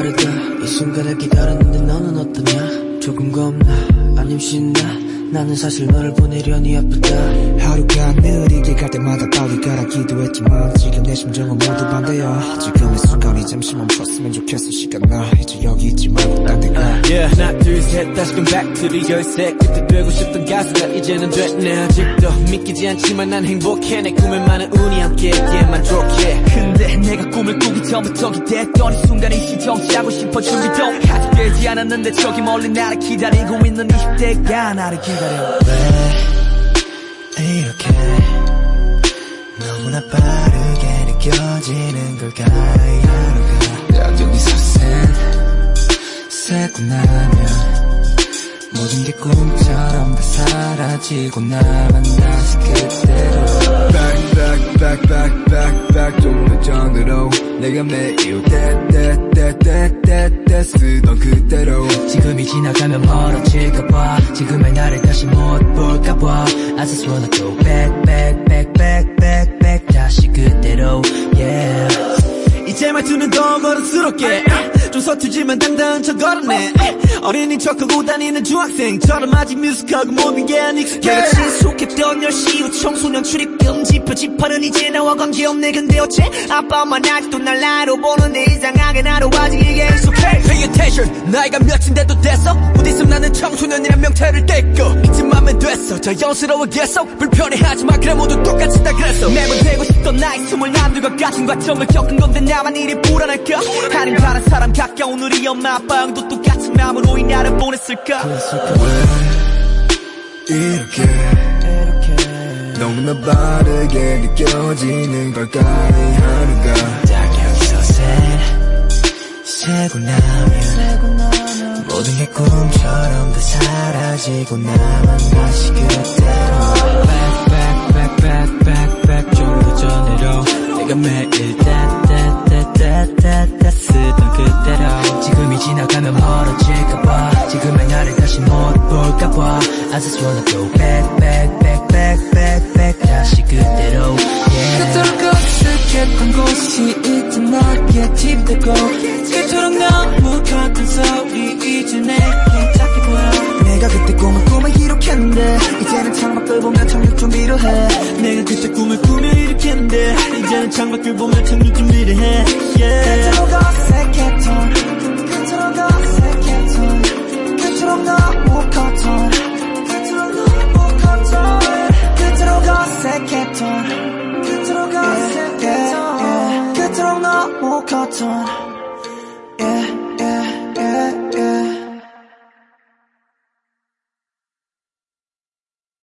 빠르다 이 순간을 기다렸는데 너는 어떠냐? 조금 겁나? 아님 신나? 나는 사실 너를 보내려니 아프다. 하루가 느리게 갈 때마다 빨리 가라 기도했지만 지금 내 심정은 모두 반대야. 지금 이 순간 이 잠시 멈췄으면 좋겠어 시간 나. 이제 여기 있지 말고 딴 데 가. Yeah. 하나 둘셋 다시 금 back to the 열쇠 그때 되고 싶던 가수가 이제는 됐네. 아직도 믿기지 않지만 난 행복해. 내 꿈에 많은 운이 함께했기에 만족해 근데 내가 꿈을 꾸기 전부터 기대했던 이 순간이 시정치하고 싶어 준비도 아직 되지 않았는데 저기 멀리 나를 기다리고 있는 20대가 나를 기다려. 왜 이렇게 너무나 빠르게 느껴지는 걸까 이 하루가. 여전히 서센 새고 나면. 모든 게 꿈처럼 다 사라지고 나만 다시 그대로. Back back back back back back 좀 더 전으로 내가 매일 때때때때때때 쓰던 그대로. 지금이 지나가면 멀어질까봐. 지금의 나를 다시 못 볼까봐. I just wanna go back back back 말투는 더 버릇스럽게. 좀 서투지만 당당한 척 걸었네. 어린이 척하고 다니는 중학생처럼 아직 뮤직하고 모든 게안 익숙해. 내가 친숙했던 10시 후 청소년 출입금 지 표 지퍼는 이제 나와 관계없네. 근데 어째 아빠 엄마 아직도 날 나로 보는데 이상하게 나로 아직 이게 익숙해. Pay attention. 나이가 몇인데도 됐어 곧 있으면 나는 청소년이란 명태를 떼고 이쯤하면 됐어. 자연스러워 계속. 불편해하지마. 그래 모두 똑같이 다 그랬어. 매번 되고 싶던 나의 스물한둘과 같은 과정을 겪은 건데 나만 이리 불안할까? 아님 다른 사람 가까운 우리 엄마 아빠 형도 똑같은 마음으로 이 나를 보냈을까? 이렇게? 너무나 빠르게 느껴지는 걸까 이 하루가 새 새고 나면 모든 게 꿈처럼 다 사라지고 나만 다시 그대로. Back back back back back back 좀 더 전으로. 내가 매일 때때때때때때 쓰던 그대로. 지금이 지나가면 멀어질까봐. 지금의 나를 다시 못 볼까봐. I just wanna go back back back back back back 다시 그대로. Yeah. 그토록 어색했던 곳이 이제 나의 집 되고 그토록 너무 같은 소리 이제 내게 작게 보여. 내가 그때 꿈을 꾸며 이렇게했는데 이제는 창밖을 보며 착륙 준비를 해. 내가 그때 꿈을 꾸며 이렇게했는데 이제는 창밖을 보며 착륙 준비를 해. Yeah. 그토록 어색했던 그토록 어색했던 그토록 너무 컸던 그토록 너무 컸던 그토록 어색했던 그토록 어색했던 그토록 너무 컸던